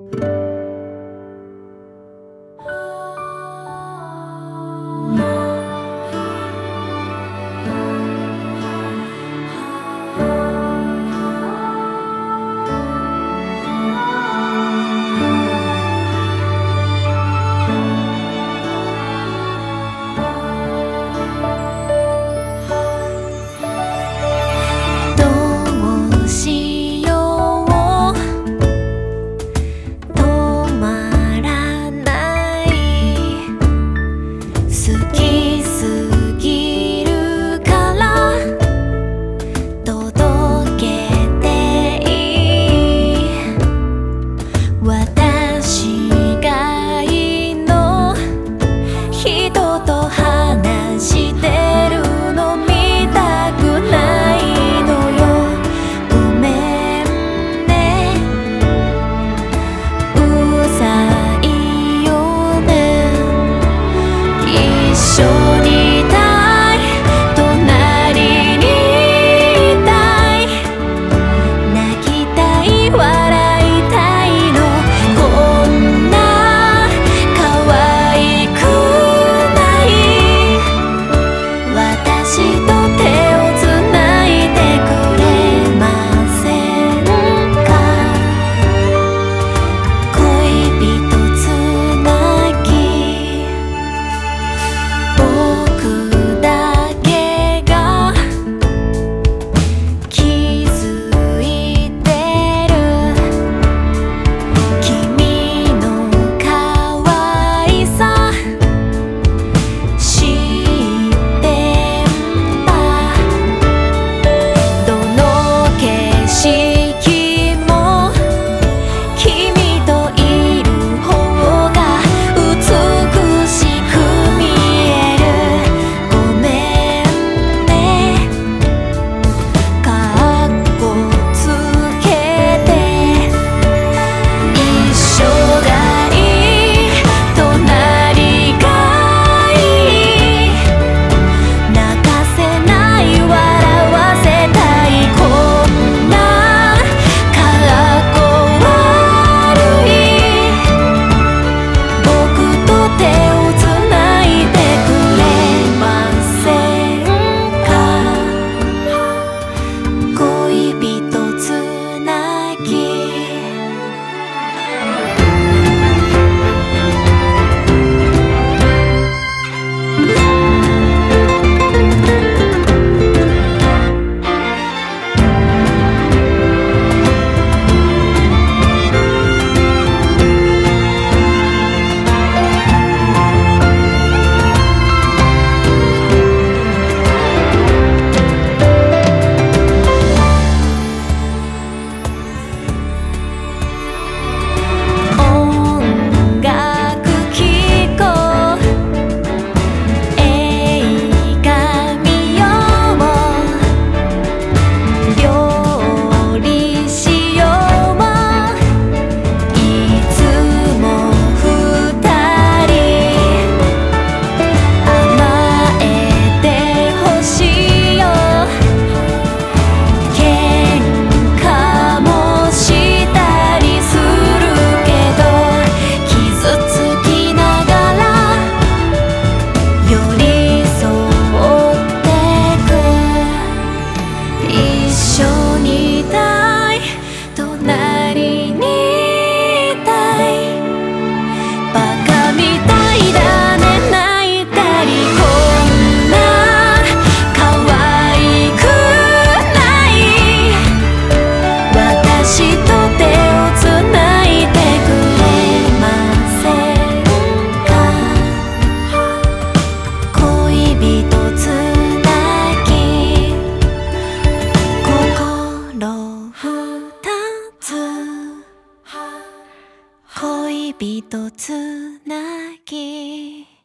you. 好き。恋人つなぎ